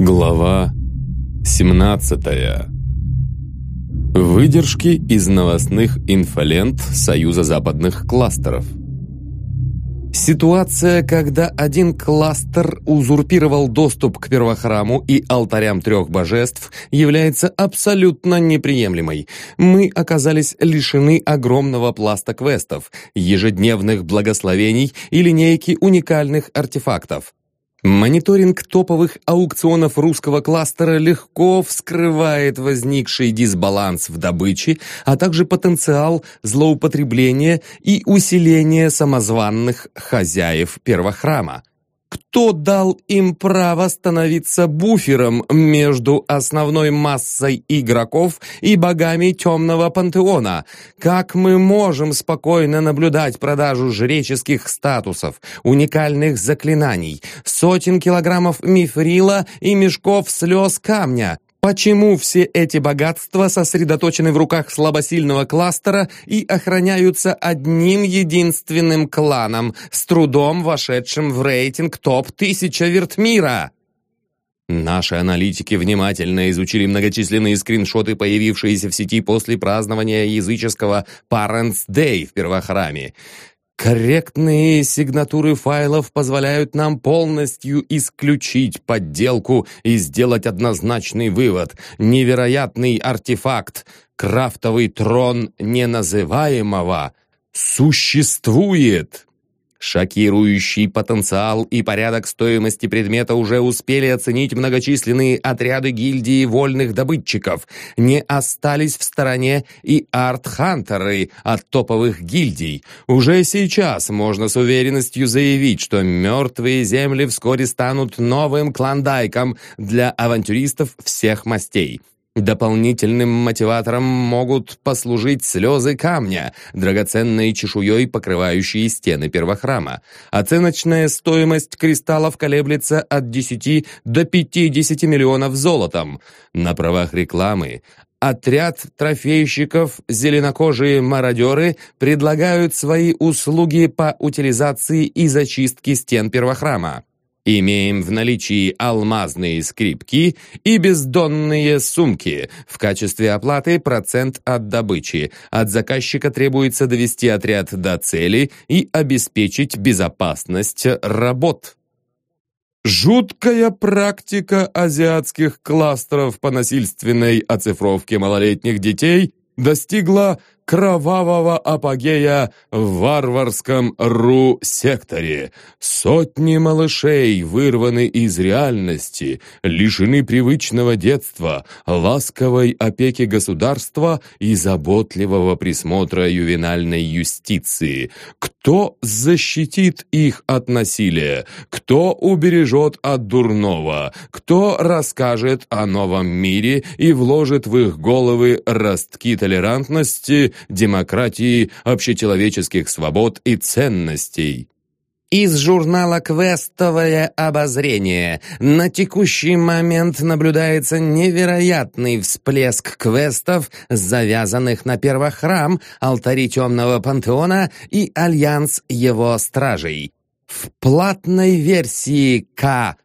Глава 17. Выдержки из новостных инфолент Союза западных кластеров. Ситуация, когда один кластер узурпировал доступ к первохраму и алтарям трех божеств, является абсолютно неприемлемой. Мы оказались лишены огромного пласта квестов, ежедневных благословений и линейки уникальных артефактов. Мониторинг топовых аукционов русского кластера легко вскрывает возникший дисбаланс в добыче, а также потенциал злоупотребления и усиления самозванных хозяев первохрама. Кто дал им право становиться буфером между основной массой игроков и богами темного пантеона? Как мы можем спокойно наблюдать продажу жреческих статусов, уникальных заклинаний, сотен килограммов мифрила и мешков слез камня? Почему все эти богатства сосредоточены в руках слабосильного кластера и охраняются одним единственным кланом, с трудом вошедшим в рейтинг топ-1000 вертмира? Наши аналитики внимательно изучили многочисленные скриншоты, появившиеся в сети после празднования языческого Parents Day в первохраме. Корректные сигнатуры файлов позволяют нам полностью исключить подделку и сделать однозначный вывод. Невероятный артефакт, крафтовый трон неназываемого, существует. Шокирующий потенциал и порядок стоимости предмета уже успели оценить многочисленные отряды гильдии вольных добытчиков. Не остались в стороне и арт-хантеры от топовых гильдий. Уже сейчас можно с уверенностью заявить, что мертвые земли вскоре станут новым клондайком для авантюристов всех мастей. Дополнительным мотиватором могут послужить слезы камня, драгоценной чешуей покрывающие стены первохрама. Оценочная стоимость кристаллов колеблется от 10 до 50 миллионов золотом. На правах рекламы Отряд трофейщиков «Зеленокожие мародеры» предлагают свои услуги по утилизации и зачистке стен первохрама. Имеем в наличии алмазные скрипки и бездонные сумки. В качестве оплаты процент от добычи. От заказчика требуется довести отряд до цели и обеспечить безопасность работ. Жуткая практика азиатских кластеров по насильственной оцифровке малолетних детей достигла кровавого апогея в варварском Ру-секторе. Сотни малышей вырваны из реальности, лишены привычного детства, ласковой опеки государства и заботливого присмотра ювенальной юстиции. Кто защитит их от насилия? Кто убережет от дурного? Кто расскажет о новом мире и вложит в их головы ростки толерантности, демократии, общечеловеческих свобод и ценностей. Из журнала «Квестовое обозрение» на текущий момент наблюдается невероятный всплеск квестов, завязанных на первохрам, алтари Темного Пантеона и Альянс его стражей. В платной версии КО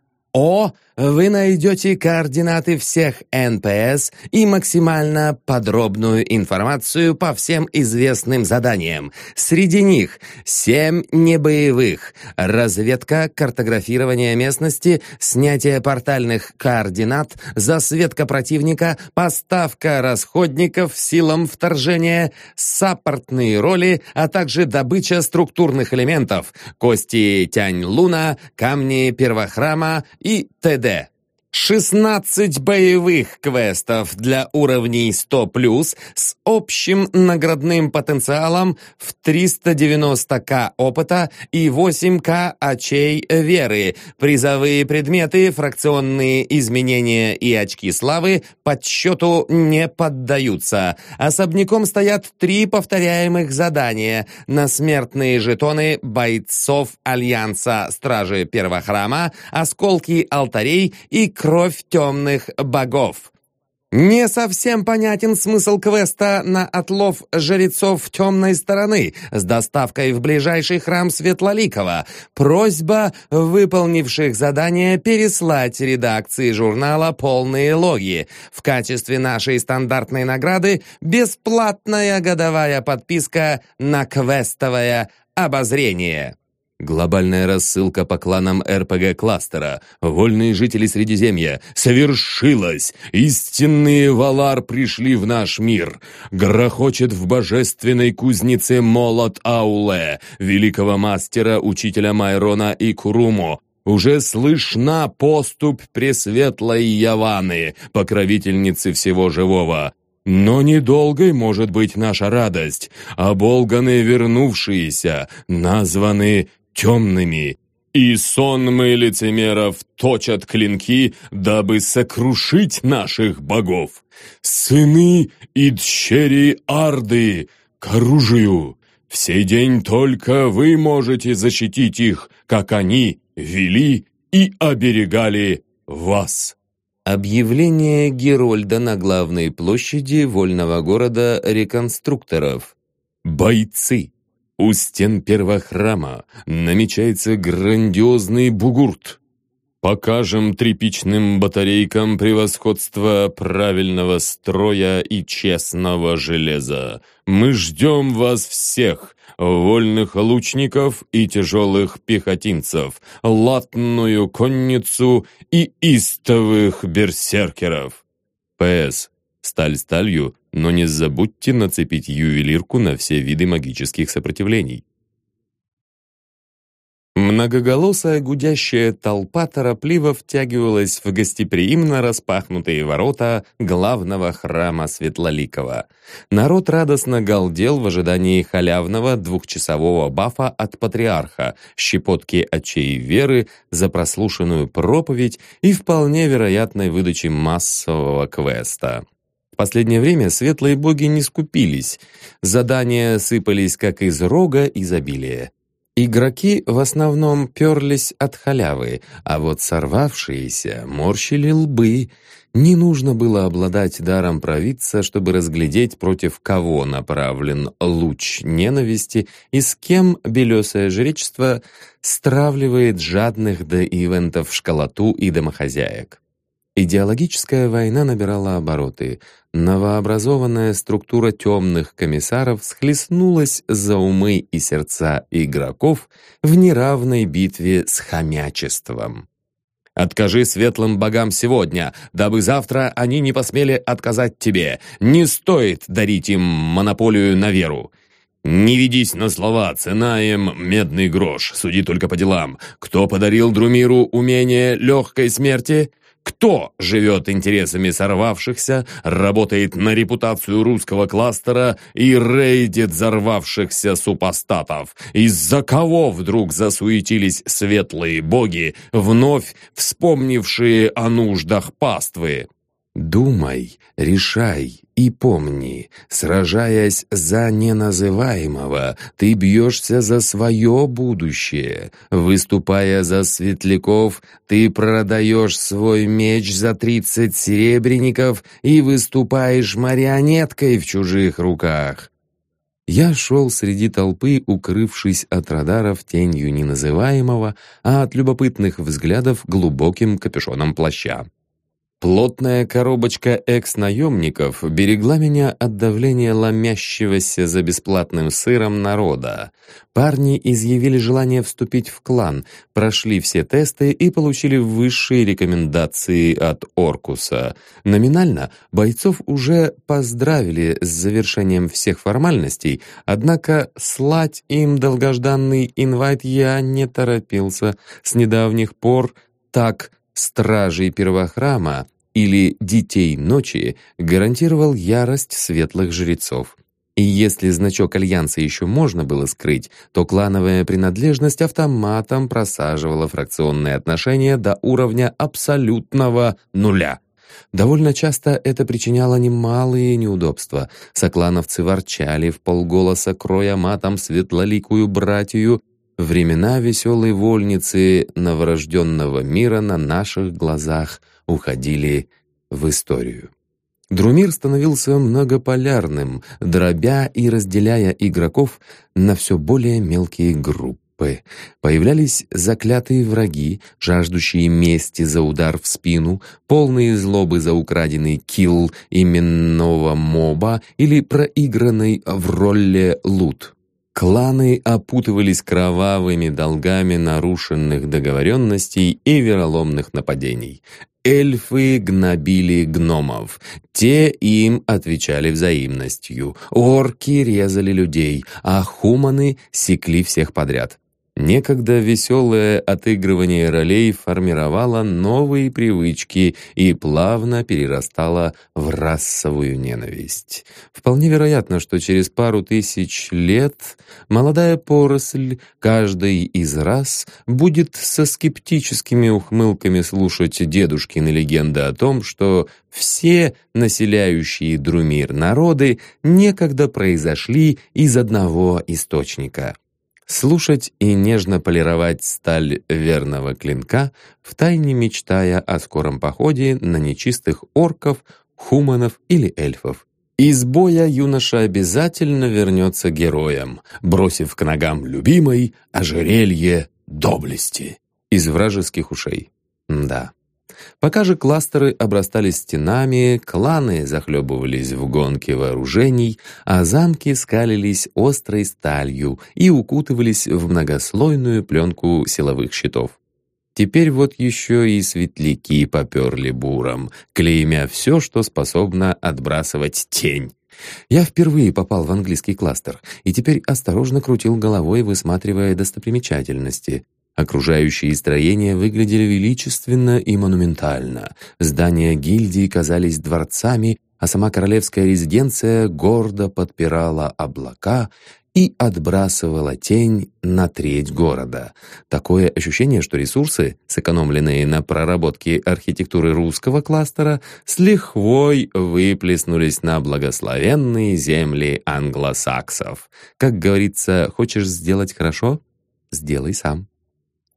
вы найдете координаты всех НПС и максимально подробную информацию по всем известным заданиям. Среди них семь небоевых, разведка, картографирование местности, снятие портальных координат, засветка противника, поставка расходников силам вторжения, саппортные роли, а также добыча структурных элементов, кости Тянь-Луна, камни Первохрама и т.д. 16 боевых квестов для уровней 100+, с общим наградным потенциалом в 390к опыта и 8к очей веры, призовые предметы, фракционные изменения и очки славы подсчету не поддаются. Особняком стоят три повторяемых задания на смертные жетоны бойцов Альянса Стражи Первохрама, осколки алтарей и кровь темных богов. Не совсем понятен смысл квеста на отлов жрецов темной стороны с доставкой в ближайший храм Светлоликова. Просьба выполнивших задание переслать редакции журнала полные логи. В качестве нашей стандартной награды бесплатная годовая подписка на квестовое обозрение. Глобальная рассылка по кланам РПГ-кластера. Вольные жители Средиземья. Совершилось! Истинные Валар пришли в наш мир. Грохочет в божественной кузнице молот Ауле, великого мастера, учителя Майрона и Куруму. Уже слышна поступь Пресветлой Яваны, покровительницы всего живого. Но недолгой может быть наша радость. Оболганы вернувшиеся, названы темными, и сонмы лицемеров точат клинки, дабы сокрушить наших богов. Сыны и дщери Арды к оружию. В сей день только вы можете защитить их, как они вели и оберегали вас. Объявление Герольда на главной площади вольного города реконструкторов. Бойцы! У стен первого храма намечается грандиозный бугурт. Покажем тряпичным батарейкам превосходство правильного строя и честного железа. Мы ждем вас всех, вольных лучников и тяжелых пехотинцев, латную конницу и истовых берсеркеров. П.С. Сталь сталью, но не забудьте нацепить ювелирку на все виды магических сопротивлений. Многоголосая гудящая толпа торопливо втягивалась в гостеприимно распахнутые ворота главного храма Светлоликова. Народ радостно галдел в ожидании халявного двухчасового бафа от патриарха, щепотки очей веры за прослушанную проповедь и вполне вероятной выдачи массового квеста. В последнее время светлые боги не скупились, задания сыпались как из рога изобилия. Игроки в основном перлись от халявы, а вот сорвавшиеся морщили лбы. Не нужно было обладать даром провидца, чтобы разглядеть, против кого направлен луч ненависти и с кем белесое жречество стравливает жадных до ивентов школоту и домохозяек. Идеологическая война набирала обороты. Новообразованная структура темных комиссаров схлестнулась за умы и сердца игроков в неравной битве с хомячеством. «Откажи светлым богам сегодня, дабы завтра они не посмели отказать тебе. Не стоит дарить им монополию на веру. Не ведись на слова, цена им медный грош, суди только по делам. Кто подарил Друмиру умение легкой смерти?» Кто живет интересами сорвавшихся, работает на репутацию русского кластера и рейдит взорвавшихся супостатов? Из-за кого вдруг засуетились светлые боги, вновь вспомнившие о нуждах паствы? Думай, решай и помни, сражаясь за неназываемого, ты бьешься за свое будущее. Выступая за светляков, ты продаешь свой меч за тридцать серебряников и выступаешь марионеткой в чужих руках. Я шел среди толпы, укрывшись от радаров тенью неназываемого, а от любопытных взглядов глубоким капюшоном плаща. Плотная коробочка экс-наемников берегла меня от давления ломящегося за бесплатным сыром народа. Парни изъявили желание вступить в клан, прошли все тесты и получили высшие рекомендации от Оркуса. Номинально бойцов уже поздравили с завершением всех формальностей, однако слать им долгожданный инвайт я не торопился. С недавних пор так стражей первохрама или «Детей ночи» гарантировал ярость светлых жрецов. И если значок Альянса еще можно было скрыть, то клановая принадлежность автоматом просаживала фракционные отношения до уровня абсолютного нуля. Довольно часто это причиняло немалые неудобства. Соклановцы ворчали в полголоса, кроя матом светлоликую братью. Времена веселой вольницы новорожденного мира на наших глазах — уходили в историю. Друмир становился многополярным, дробя и разделяя игроков на все более мелкие группы. Появлялись заклятые враги, жаждущие мести за удар в спину, полные злобы за украденный килл именного моба или проигранный в роли лут. Кланы опутывались кровавыми долгами нарушенных договоренностей и вероломных нападений. Эльфы гнобили гномов. Те им отвечали взаимностью. Орки резали людей, а хуманы секли всех подряд. Некогда веселое отыгрывание ролей формировало новые привычки и плавно перерастало в расовую ненависть. Вполне вероятно, что через пару тысяч лет молодая поросль, каждый из рас, будет со скептическими ухмылками слушать дедушкины легенды о том, что все населяющие Друмир народы некогда произошли из одного источника — слушать и нежно полировать сталь верного клинка, втайне мечтая о скором походе на нечистых орков, хуманов или эльфов. Из боя юноша обязательно вернется героем, бросив к ногам любимой ожерелье доблести из вражеских ушей. Да. Пока же кластеры обрастали стенами, кланы захлебывались в гонке вооружений, а замки скалились острой сталью и укутывались в многослойную пленку силовых щитов. Теперь вот еще и светляки поперли буром, клеймя все, что способно отбрасывать тень. Я впервые попал в английский кластер и теперь осторожно крутил головой, высматривая достопримечательности. Окружающие строения выглядели величественно и монументально. Здания гильдии казались дворцами, а сама королевская резиденция гордо подпирала облака и отбрасывала тень на треть города. Такое ощущение, что ресурсы, сэкономленные на проработке архитектуры русского кластера, с лихвой выплеснулись на благословенные земли англосаксов. Как говорится, хочешь сделать хорошо — сделай сам.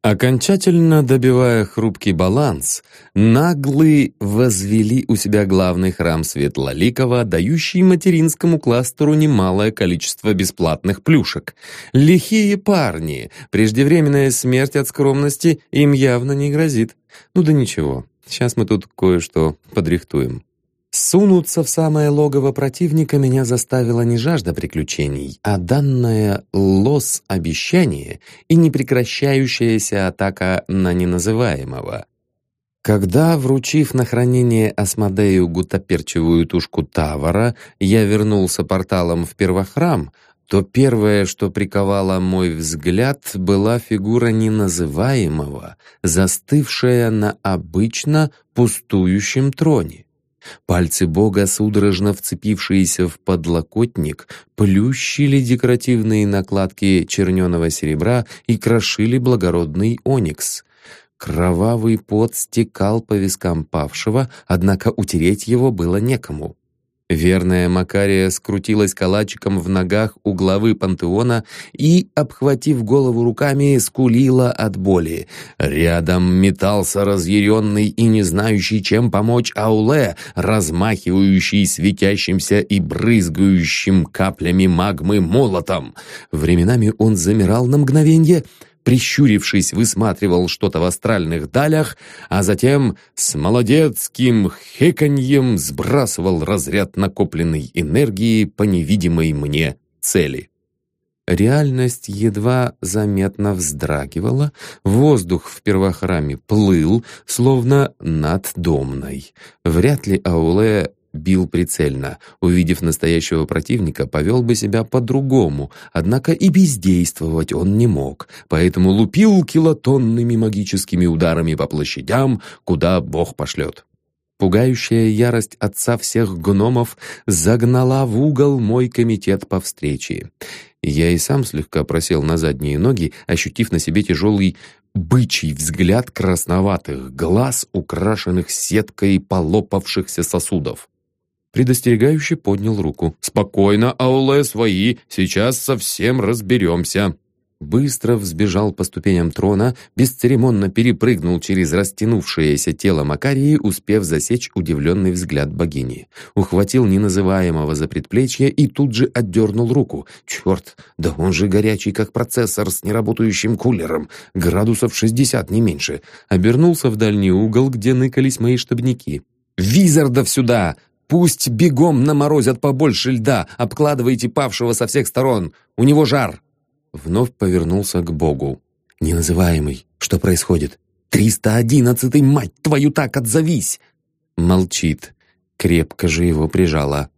Окончательно добивая хрупкий баланс, наглые возвели у себя главный храм Светлоликова, дающий материнскому кластеру немалое количество бесплатных плюшек. Лихие парни, преждевременная смерть от скромности им явно не грозит. Ну да ничего, сейчас мы тут кое-что подрихтуем. Сунуться в самое логово противника меня заставила не жажда приключений, а данное лос обещание и непрекращающаяся атака на неназываемого. Когда, вручив на хранение Асмодею гутоперчевую тушку Тавара, я вернулся порталом в первохрам, то первое, что приковало мой взгляд, была фигура неназываемого, застывшая на обычно пустующем троне. Пальцы бога, судорожно вцепившиеся в подлокотник, плющили декоративные накладки черненого серебра и крошили благородный оникс. Кровавый пот стекал по вискам павшего, однако утереть его было некому. Верная Макария скрутилась калачиком в ногах у главы пантеона и, обхватив голову руками, скулила от боли. Рядом метался разъяренный и не знающий, чем помочь Ауле, размахивающий светящимся и брызгающим каплями магмы молотом. Временами он замирал на мгновенье, прищурившись, высматривал что-то в астральных далях, а затем с молодецким хеканьем сбрасывал разряд накопленной энергии по невидимой мне цели. Реальность едва заметно вздрагивала, воздух в первохраме плыл, словно над домной. Вряд ли Ауле бил прицельно. Увидев настоящего противника, повел бы себя по-другому, однако и бездействовать он не мог, поэтому лупил килотонными магическими ударами по площадям, куда Бог пошлет. Пугающая ярость отца всех гномов загнала в угол мой комитет по встрече. Я и сам слегка просел на задние ноги, ощутив на себе тяжелый бычий взгляд красноватых глаз, украшенных сеткой полопавшихся сосудов. Предостерегающе поднял руку. «Спокойно, Ауле, свои, сейчас совсем разберемся». быстро взбежал по ступеням трона, бесцеремонно перепрыгнул через растянувшееся тело Макарии, успев засечь удивленный взгляд богини. Ухватил неназываемого за предплечье и тут же отдернул руку. «Черт, да он же горячий, как процессор с неработающим кулером, градусов 60, не меньше». Обернулся в дальний угол, где ныкались мои штабники. «Визардов сюда! Пусть бегом наморозят побольше льда, обкладывайте павшего со всех сторон, у него жар!» Вновь повернулся к Богу. «Неназываемый, что происходит? Триста одиннадцатый, мать твою, так отзовись!» Молчит. Крепко же его прижала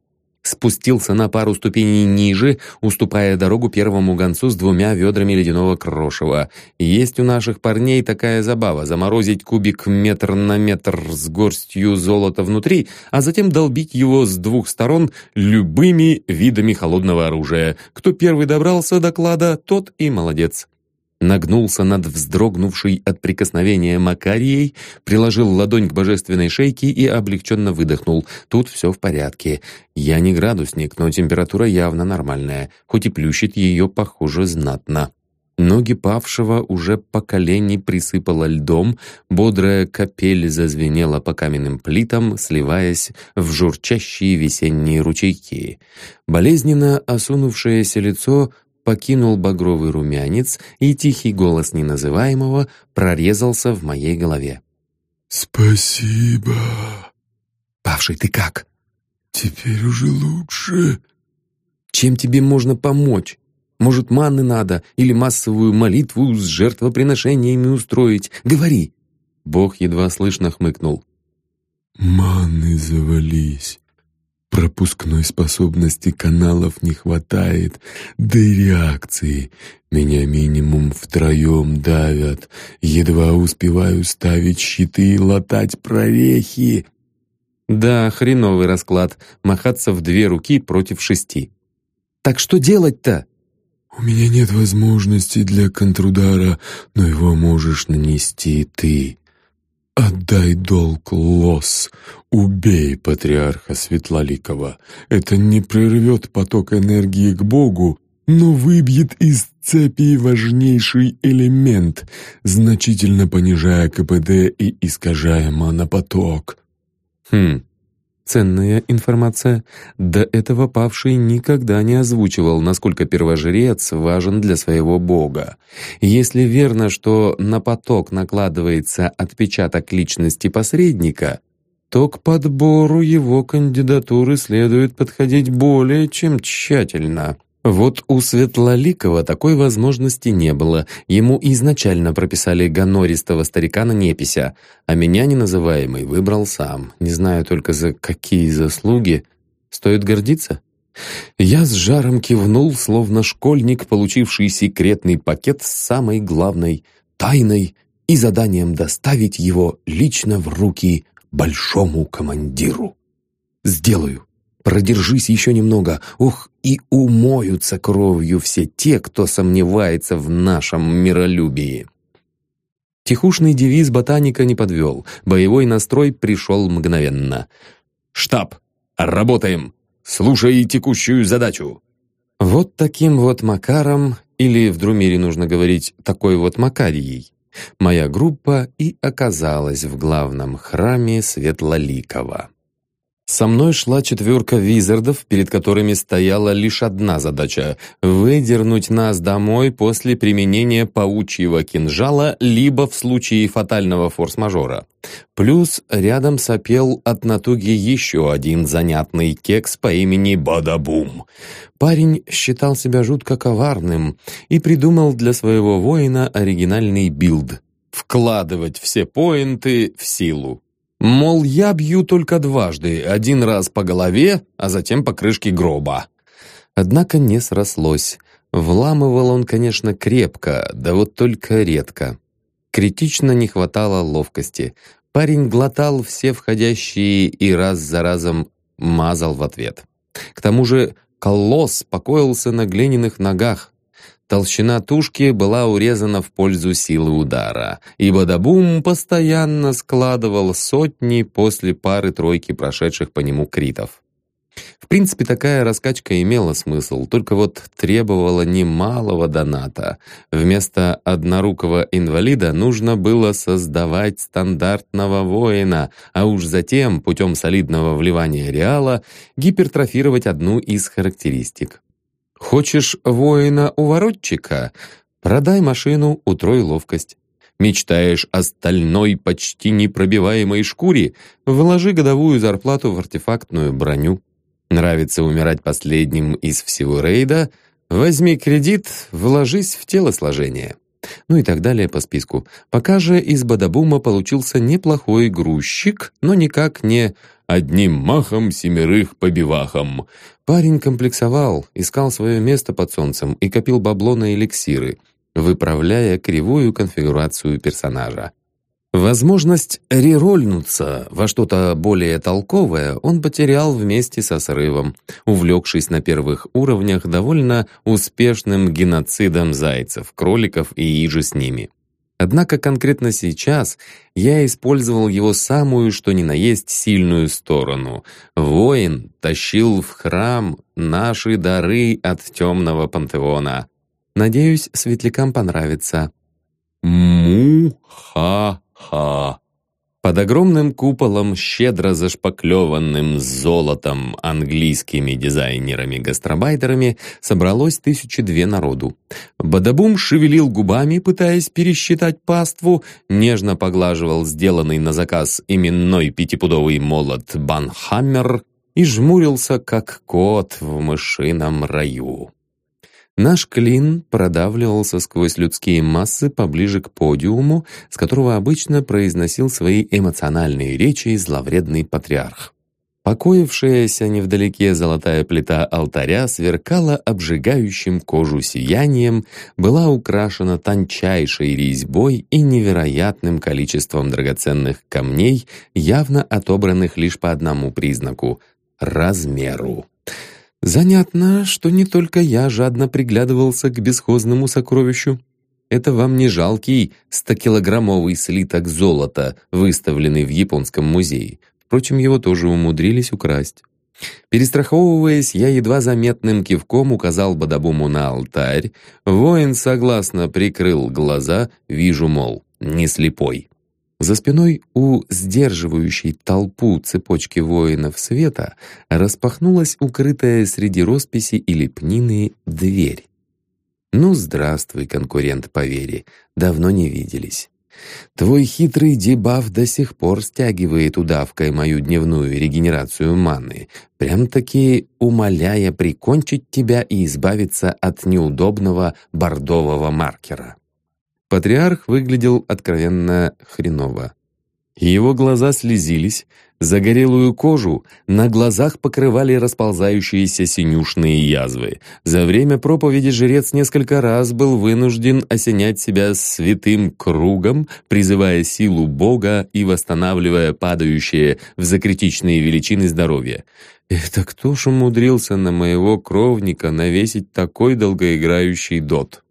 спустился на пару ступеней ниже, уступая дорогу первому гонцу с двумя ведрами ледяного крошева. Есть у наших парней такая забава — заморозить кубик метр на метр с горстью золота внутри, а затем долбить его с двух сторон любыми видами холодного оружия. Кто первый добрался до клада, тот и молодец нагнулся над вздрогнувшей от прикосновения Макарией, приложил ладонь к божественной шейке и облегченно выдохнул. Тут все в порядке. Я не градусник, но температура явно нормальная, хоть и плющит ее, похоже, знатно. Ноги павшего уже по колени присыпало льдом, бодрая капель зазвенела по каменным плитам, сливаясь в журчащие весенние ручейки. Болезненно осунувшееся лицо покинул багровый румянец, и тихий голос неназываемого прорезался в моей голове. «Спасибо!» «Павший, ты как?» «Теперь уже лучше». «Чем тебе можно помочь? Может, манны надо или массовую молитву с жертвоприношениями устроить? Говори!» Бог едва слышно хмыкнул. «Манны завались. Пропускной способности каналов не хватает, да и реакции. Меня минимум втроем давят. Едва успеваю ставить щиты и латать прорехи. Да, хреновый расклад. Махаться в две руки против шести. Так что делать-то? У меня нет возможности для контрудара, но его можешь нанести ты. «Отдай долг, Лос! Убей патриарха Светлоликова! Это не прервет поток энергии к Богу, но выбьет из цепи важнейший элемент, значительно понижая КПД и искажая монопоток». «Хм, Ценная информация. До этого павший никогда не озвучивал, насколько первожрец важен для своего бога. Если верно, что на поток накладывается отпечаток личности посредника, то к подбору его кандидатуры следует подходить более чем тщательно. Вот у Светлоликова такой возможности не было. Ему изначально прописали гонористого старика на непися, а меня неназываемый выбрал сам. Не знаю только за какие заслуги. Стоит гордиться? Я с жаром кивнул, словно школьник, получивший секретный пакет с самой главной тайной и заданием доставить его лично в руки большому командиру. «Сделаю». Продержись еще немного. Ух, и умоются кровью все те, кто сомневается в нашем миролюбии. Тихушный девиз ботаника не подвел. Боевой настрой пришел мгновенно. «Штаб! Работаем! Слушай текущую задачу!» Вот таким вот макаром, или в Друмире нужно говорить «такой вот макарией», моя группа и оказалась в главном храме Светлоликова. Со мной шла четверка визардов, перед которыми стояла лишь одна задача — выдернуть нас домой после применения паучьего кинжала либо в случае фатального форс-мажора. Плюс рядом сопел от натуги еще один занятный кекс по имени Бадабум. Парень считал себя жутко коварным и придумал для своего воина оригинальный билд — вкладывать все поинты в силу. Мол, я бью только дважды, один раз по голове, а затем по крышке гроба. Однако не срослось. Вламывал он, конечно, крепко, да вот только редко. Критично не хватало ловкости. Парень глотал все входящие и раз за разом мазал в ответ. К тому же колосс покоился на глиняных ногах, Толщина тушки была урезана в пользу силы удара, и Бадабум постоянно складывал сотни после пары-тройки прошедших по нему критов. В принципе, такая раскачка имела смысл, только вот требовала немалого доната. Вместо однорукого инвалида нужно было создавать стандартного воина, а уж затем, путем солидного вливания реала, гипертрофировать одну из характеристик. Хочешь воина-уворотчика? Продай машину, утрой ловкость. Мечтаешь о стальной, почти непробиваемой шкуре? Вложи годовую зарплату в артефактную броню. Нравится умирать последним из всего рейда? Возьми кредит, вложись в телосложение. Ну и так далее по списку. Пока же из Бадабума получился неплохой грузчик, но никак не «одним махом семерых побивахом». Парень комплексовал, искал свое место под солнцем и копил бабло на эликсиры, выправляя кривую конфигурацию персонажа. Возможность рерольнуться во что-то более толковое он потерял вместе со срывом, увлекшись на первых уровнях довольно успешным геноцидом зайцев, кроликов и иже с ними. Однако конкретно сейчас я использовал его самую что ни на есть сильную сторону. Воин тащил в храм наши дары от темного пантеона. Надеюсь, светлякам понравится. Му-ха Ха! Под огромным куполом, щедро зашпаклеванным золотом английскими дизайнерами-гастробайтерами, собралось тысячи две народу. Бадабум шевелил губами, пытаясь пересчитать паству, нежно поглаживал сделанный на заказ именной пятипудовый молот Банхаммер и жмурился, как кот в мышином раю. Наш клин продавливался сквозь людские массы поближе к подиуму, с которого обычно произносил свои эмоциональные речи зловредный патриарх. Покоившаяся невдалеке золотая плита алтаря сверкала обжигающим кожу сиянием, была украшена тончайшей резьбой и невероятным количеством драгоценных камней, явно отобранных лишь по одному признаку — размеру. Занятно, что не только я жадно приглядывался к бесхозному сокровищу. Это вам не жалкий стокилограммовый слиток золота, выставленный в японском музее. Впрочем, его тоже умудрились украсть. Перестраховываясь, я едва заметным кивком указал Бадабуму на алтарь. Воин согласно прикрыл глаза, вижу, мол, не слепой. За спиной у сдерживающей толпу цепочки воинов света распахнулась укрытая среди росписи и лепнины дверь. «Ну, здравствуй, конкурент по вере, давно не виделись. Твой хитрый дебаф до сих пор стягивает удавкой мою дневную регенерацию маны, прям-таки умоляя прикончить тебя и избавиться от неудобного бордового маркера». Патриарх выглядел откровенно хреново. Его глаза слезились, загорелую кожу на глазах покрывали расползающиеся синюшные язвы. За время проповеди жрец несколько раз был вынужден осенять себя святым кругом, призывая силу Бога и восстанавливая падающее в закритичные величины здоровье. Это кто ж умудрился на моего кровника навесить такой долгоиграющий дот?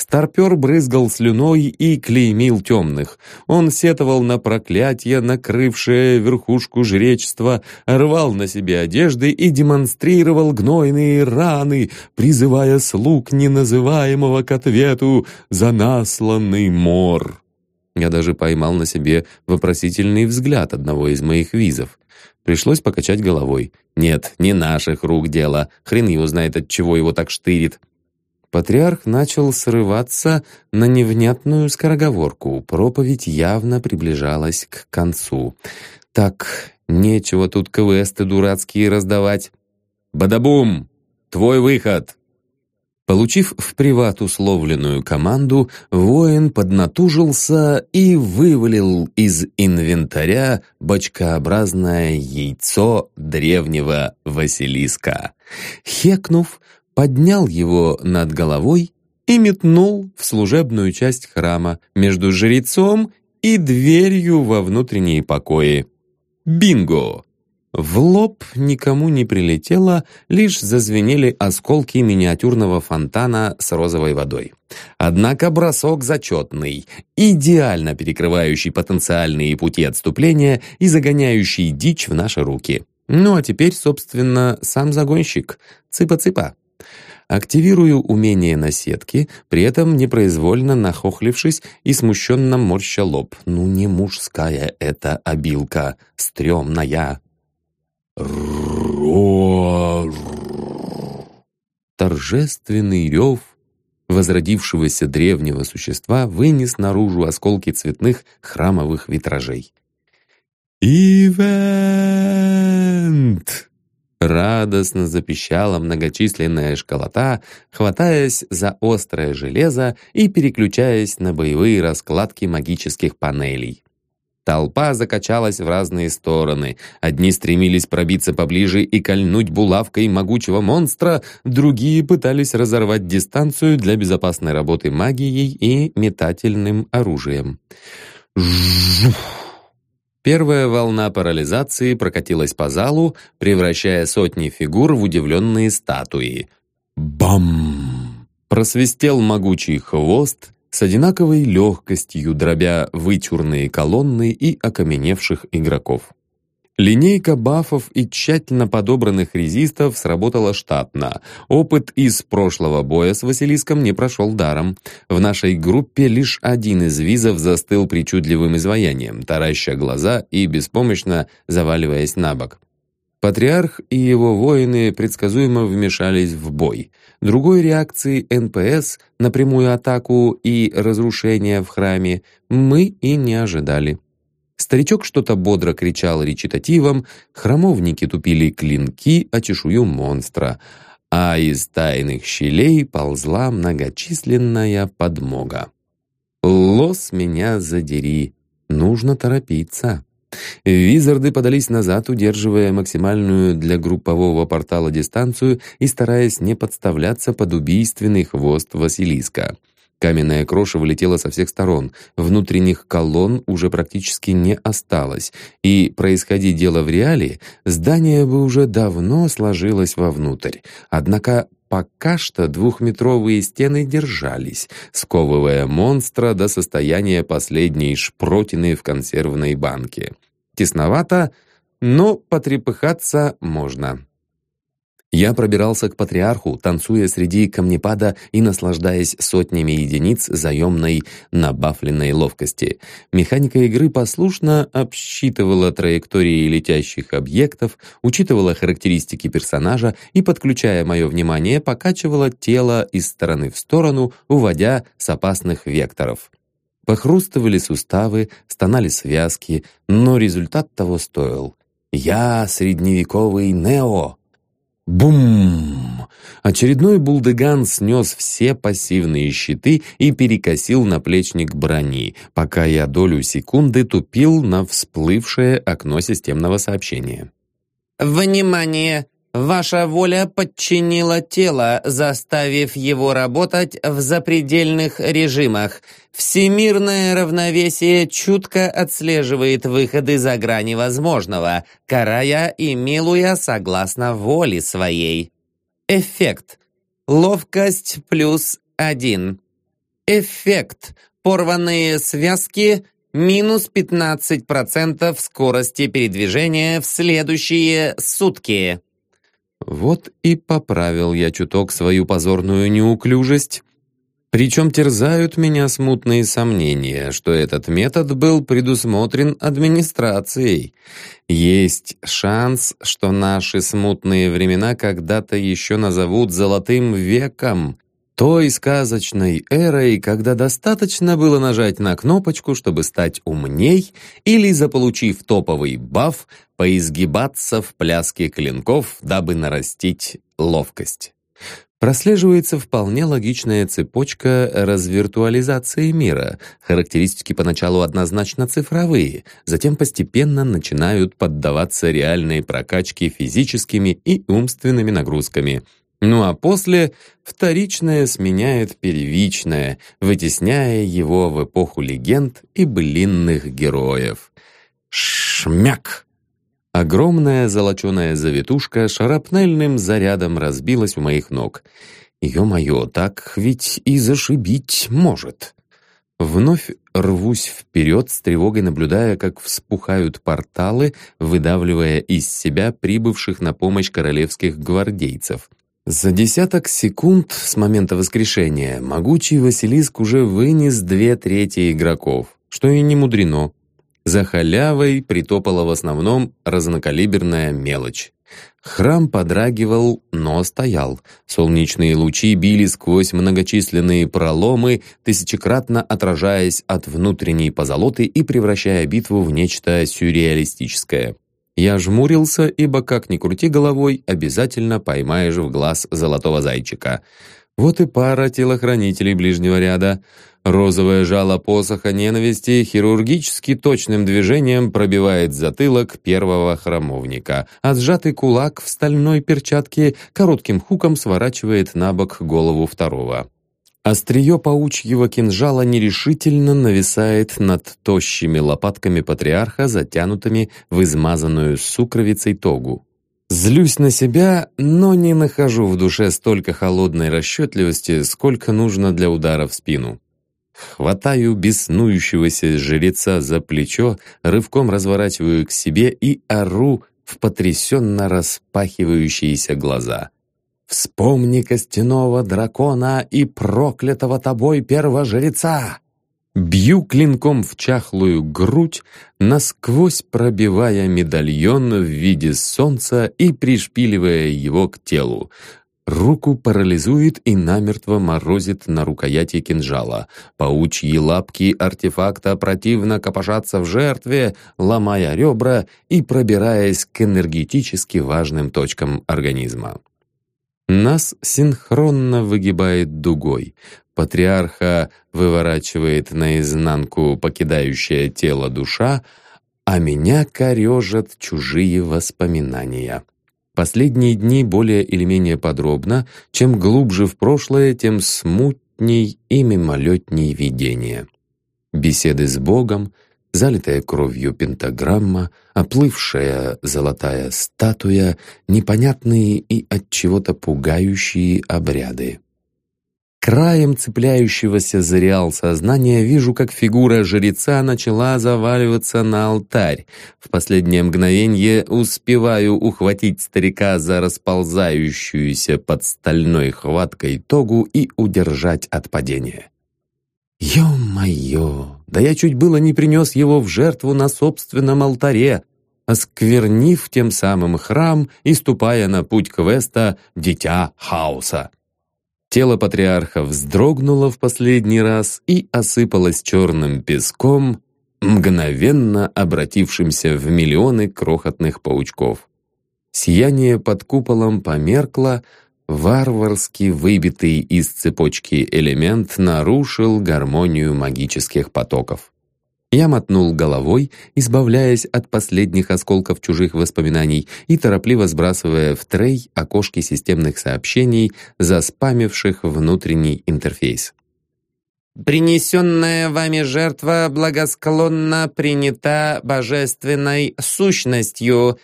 Старпер брызгал слюной и клеймил темных. Он сетовал на проклятие, накрывшее верхушку жречества, рвал на себе одежды и демонстрировал гнойные раны, призывая слуг неназываемого к ответу за насланный мор. Я даже поймал на себе вопросительный взгляд одного из моих визов. Пришлось покачать головой. «Нет, не наших рук дело. Хрен его знает, от чего его так штырит. Патриарх начал срываться на невнятную скороговорку. Проповедь явно приближалась к концу. «Так, нечего тут квесты дурацкие раздавать. Бадабум! Твой выход!» Получив в приват условленную команду, воин поднатужился и вывалил из инвентаря бочкообразное яйцо древнего Василиска. Хекнув, поднял его над головой и метнул в служебную часть храма между жрецом и дверью во внутренние покои. Бинго! В лоб никому не прилетело, лишь зазвенели осколки миниатюрного фонтана с розовой водой. Однако бросок зачетный, идеально перекрывающий потенциальные пути отступления и загоняющий дичь в наши руки. Ну а теперь, собственно, сам загонщик. Цыпа-цыпа. Активирую умение сетке, при этом непроизвольно нахохлившись и смущенно морща лоб. Ну не мужская эта обилка, стрёмная. Торжественный рев возродившегося древнего существа вынес наружу осколки цветных храмовых витражей. «Ивент!» Радостно запищала многочисленная школота, хватаясь за острое железо и переключаясь на боевые раскладки магических панелей. Толпа закачалась в разные стороны. Одни стремились пробиться поближе и кольнуть булавкой могучего монстра, другие пытались разорвать дистанцию для безопасной работы магией и метательным оружием. Жух! Первая волна парализации прокатилась по залу, превращая сотни фигур в удивленные статуи. Бам! Просвистел могучий хвост, с одинаковой легкостью дробя вытюрные колонны и окаменевших игроков. Линейка бафов и тщательно подобранных резистов сработала штатно. Опыт из прошлого боя с Василиском не прошел даром. В нашей группе лишь один из визов застыл причудливым изваянием, тараща глаза и беспомощно заваливаясь на бок. Патриарх и его воины предсказуемо вмешались в бой. Другой реакции НПС на прямую атаку и разрушение в храме мы и не ожидали. Старичок что-то бодро кричал речитативом, храмовники тупили клинки о чешую монстра, а из тайных щелей ползла многочисленная подмога. «Лос меня задери, нужно торопиться». Визарды подались назад, удерживая максимальную для группового портала дистанцию и стараясь не подставляться под убийственный хвост Василиска. Каменная кроша вылетела со всех сторон, внутренних колонн уже практически не осталось, и, происходи дело в реале, здание бы уже давно сложилось вовнутрь. Однако пока что двухметровые стены держались, сковывая монстра до состояния последней шпротины в консервной банке. Тесновато, но потрепыхаться можно. Я пробирался к патриарху, танцуя среди камнепада и наслаждаясь сотнями единиц заемной набафленной ловкости. Механика игры послушно обсчитывала траектории летящих объектов, учитывала характеристики персонажа и, подключая мое внимание, покачивала тело из стороны в сторону, уводя с опасных векторов. Похрустывали суставы, стонали связки, но результат того стоил. «Я средневековый Нео!» Бум! Очередной булдыган снес все пассивные щиты и перекосил наплечник брони, пока я долю секунды тупил на всплывшее окно системного сообщения. «Внимание! Ваша воля подчинила тело, заставив его работать в запредельных режимах. Всемирное равновесие чутко отслеживает выходы за грани возможного, карая и милуя согласно воле своей. Эффект. Ловкость плюс один. Эффект. Порванные связки минус 15% скорости передвижения в следующие сутки. Вот и поправил я чуток свою позорную неуклюжесть. Причем терзают меня смутные сомнения, что этот метод был предусмотрен администрацией. Есть шанс, что наши смутные времена когда-то еще назовут «золотым веком», той сказочной эрой, когда достаточно было нажать на кнопочку, чтобы стать умней, или, заполучив топовый баф, поизгибаться в пляске клинков, дабы нарастить ловкость. Прослеживается вполне логичная цепочка развиртуализации мира. Характеристики поначалу однозначно цифровые, затем постепенно начинают поддаваться реальной прокачке физическими и умственными нагрузками – ну а после вторичное сменяет первичное, вытесняя его в эпоху легенд и блинных героев. Шмяк! Огромная золоченая завитушка шарапнельным зарядом разбилась у моих ног. Ё-моё, так ведь и зашибить может. Вновь рвусь вперед, с тревогой наблюдая, как вспухают порталы, выдавливая из себя прибывших на помощь королевских гвардейцев. За десяток секунд с момента воскрешения могучий Василиск уже вынес две трети игроков, что и не мудрено. За халявой притопала в основном разнокалиберная мелочь. Храм подрагивал, но стоял. Солнечные лучи били сквозь многочисленные проломы, тысячекратно отражаясь от внутренней позолоты и превращая битву в нечто сюрреалистическое. Я жмурился, ибо, как ни крути головой, обязательно поймаешь в глаз золотого зайчика. Вот и пара телохранителей ближнего ряда — Розовое жало посоха ненависти хирургически точным движением пробивает затылок первого храмовника, а сжатый кулак в стальной перчатке коротким хуком сворачивает на бок голову второго. Острие паучьего кинжала нерешительно нависает над тощими лопатками патриарха, затянутыми в измазанную сукровицей тогу. Злюсь на себя, но не нахожу в душе столько холодной расчетливости, сколько нужно для удара в спину. Хватаю беснующегося жреца за плечо, рывком разворачиваю к себе и ору в потрясенно распахивающиеся глаза. «Вспомни костяного дракона и проклятого тобой первожреца!» Бью клинком в чахлую грудь, насквозь пробивая медальон в виде солнца и пришпиливая его к телу. Руку парализует и намертво морозит на рукояти кинжала. Паучьи лапки артефакта противно копошатся в жертве, ломая ребра и пробираясь к энергетически важным точкам организма. Нас синхронно выгибает дугой. Патриарха выворачивает наизнанку покидающее тело душа, а меня корежат чужие воспоминания. Последние дни более или менее подробно, чем глубже в прошлое, тем смутней и мимолетней видение. Беседы с Богом, залитая кровью пентаграмма, оплывшая золотая статуя, непонятные и от чего-то пугающие обряды. Краем цепляющегося за реал сознания вижу, как фигура жреца начала заваливаться на алтарь. В последнее мгновение успеваю ухватить старика за расползающуюся под стальной хваткой тогу и удержать от падения. Ё-моё! Да я чуть было не принес его в жертву на собственном алтаре, осквернив тем самым храм и ступая на путь квеста «Дитя хаоса». Тело патриарха вздрогнуло в последний раз и осыпалось черным песком, мгновенно обратившимся в миллионы крохотных паучков. Сияние под куполом померкло, варварски выбитый из цепочки элемент нарушил гармонию магических потоков. Я мотнул головой, избавляясь от последних осколков чужих воспоминаний и торопливо сбрасывая в трей окошки системных сообщений, заспамивших внутренний интерфейс. «Принесенная вами жертва благосклонно принята божественной сущностью.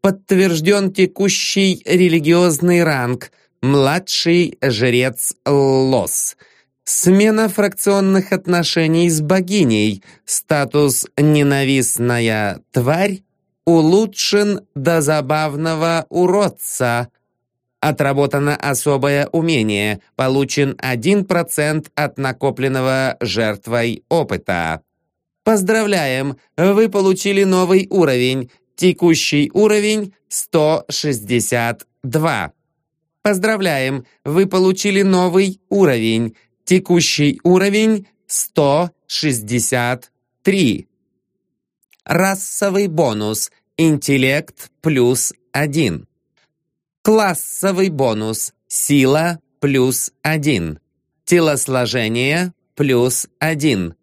Подтвержден текущий религиозный ранг. Младший жрец Лос». Смена фракционных отношений с богиней. Статус «ненавистная тварь» улучшен до забавного уродца. Отработано особое умение. Получен 1% от накопленного жертвой опыта. Поздравляем! Вы получили новый уровень. Текущий уровень 162. Поздравляем! Вы получили новый уровень. Текущий уровень 163. Расовый бонус. Интеллект плюс 1. Классовый бонус. Сила плюс 1. Телосложение плюс 1.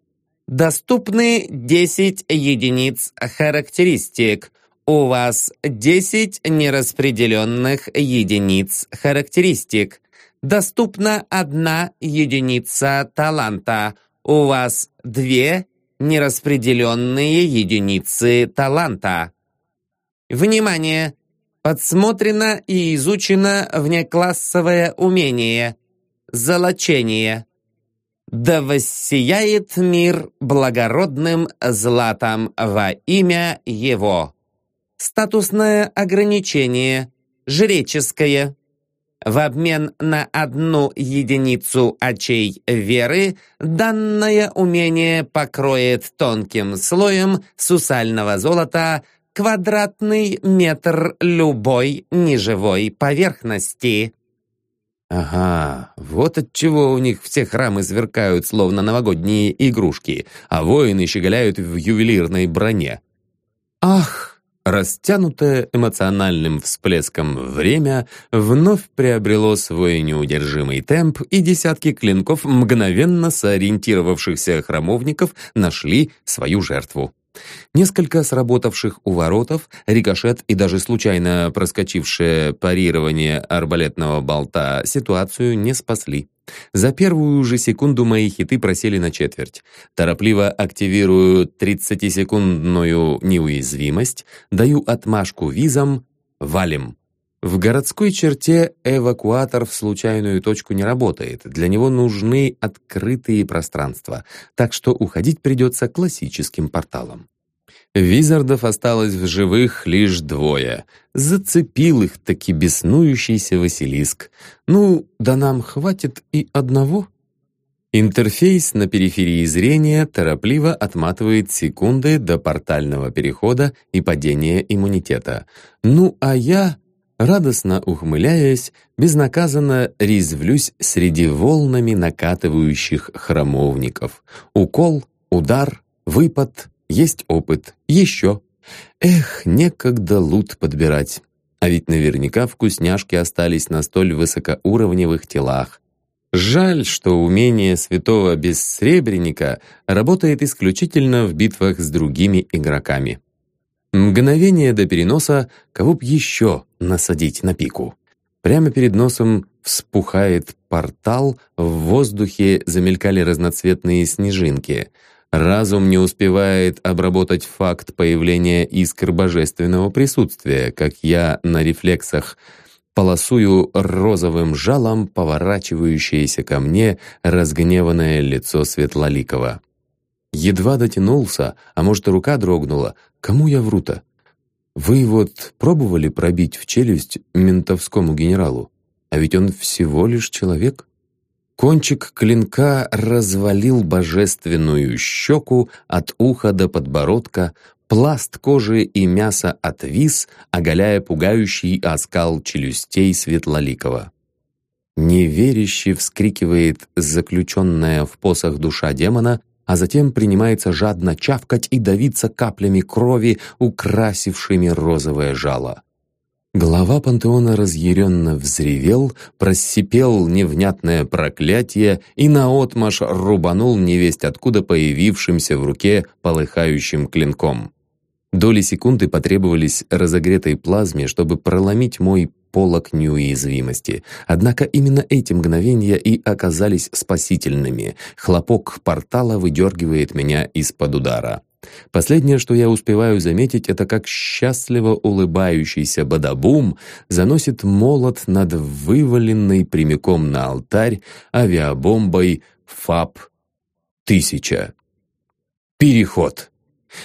Доступны 10 единиц характеристик. У вас 10 нераспределенных единиц характеристик доступна одна единица таланта. У вас две нераспределенные единицы таланта. Внимание! Подсмотрено и изучено внеклассовое умение. Золочение. Да воссияет мир благородным златом во имя его. Статусное ограничение. Жреческое. В обмен на одну единицу очей веры данное умение покроет тонким слоем сусального золота квадратный метр любой неживой поверхности. Ага, вот от чего у них все храмы сверкают, словно новогодние игрушки, а воины щеголяют в ювелирной броне. Ах! Растянутое эмоциональным всплеском время вновь приобрело свой неудержимый темп, и десятки клинков мгновенно сориентировавшихся храмовников нашли свою жертву. Несколько сработавших уворотов, рикошет и даже случайно проскочившее парирование арбалетного болта ситуацию не спасли. За первую же секунду мои хиты просели на четверть. Торопливо активирую 30-секундную неуязвимость, даю отмашку визам, валим. В городской черте эвакуатор в случайную точку не работает, для него нужны открытые пространства, так что уходить придется классическим порталом. Визардов осталось в живых лишь двое. Зацепил их таки беснующийся Василиск. Ну, да нам хватит и одного. Интерфейс на периферии зрения торопливо отматывает секунды до портального перехода и падения иммунитета. Ну, а я, радостно ухмыляясь, безнаказанно резвлюсь среди волнами накатывающих храмовников. Укол, удар, выпад — есть опыт, еще. Эх, некогда лут подбирать. А ведь наверняка вкусняшки остались на столь высокоуровневых телах. Жаль, что умение святого бессребреника работает исключительно в битвах с другими игроками. Мгновение до переноса, кого б еще насадить на пику. Прямо перед носом вспухает портал, в воздухе замелькали разноцветные снежинки — Разум не успевает обработать факт появления искр божественного присутствия, как я на рефлексах полосую розовым жалом поворачивающееся ко мне разгневанное лицо Светлоликова. Едва дотянулся, а может, рука дрогнула. Кому я вру-то? Вы вот пробовали пробить в челюсть ментовскому генералу? А ведь он всего лишь человек. Кончик клинка развалил божественную щеку от уха до подбородка, пласт кожи и мяса отвис, оголяя пугающий оскал челюстей Светлоликова. Неверяще вскрикивает заключенная в посох душа демона, а затем принимается жадно чавкать и давиться каплями крови, украсившими розовое жало. Глава пантеона разъяренно взревел, просипел невнятное проклятие и наотмашь рубанул невесть откуда появившимся в руке полыхающим клинком. Доли секунды потребовались разогретой плазме, чтобы проломить мой полок неуязвимости. Однако именно эти мгновения и оказались спасительными. Хлопок портала выдергивает меня из-под удара. Последнее, что я успеваю заметить, это как счастливо улыбающийся Бадабум заносит молот над вываленной прямиком на алтарь авиабомбой ФАП-1000. Переход.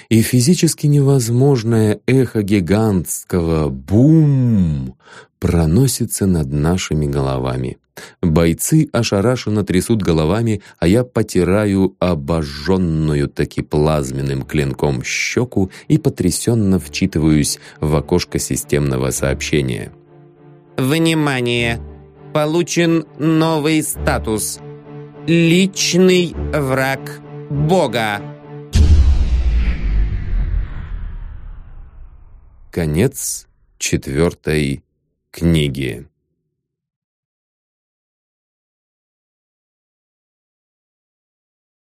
И физически невозможное эхо гигантского «бум» проносится над нашими головами. Бойцы ошарашенно трясут головами, а я потираю обожженную таки плазменным клинком щеку и потрясенно вчитываюсь в окошко системного сообщения. «Внимание! Получен новый статус. Личный враг Бога!» Конец четвертой книги.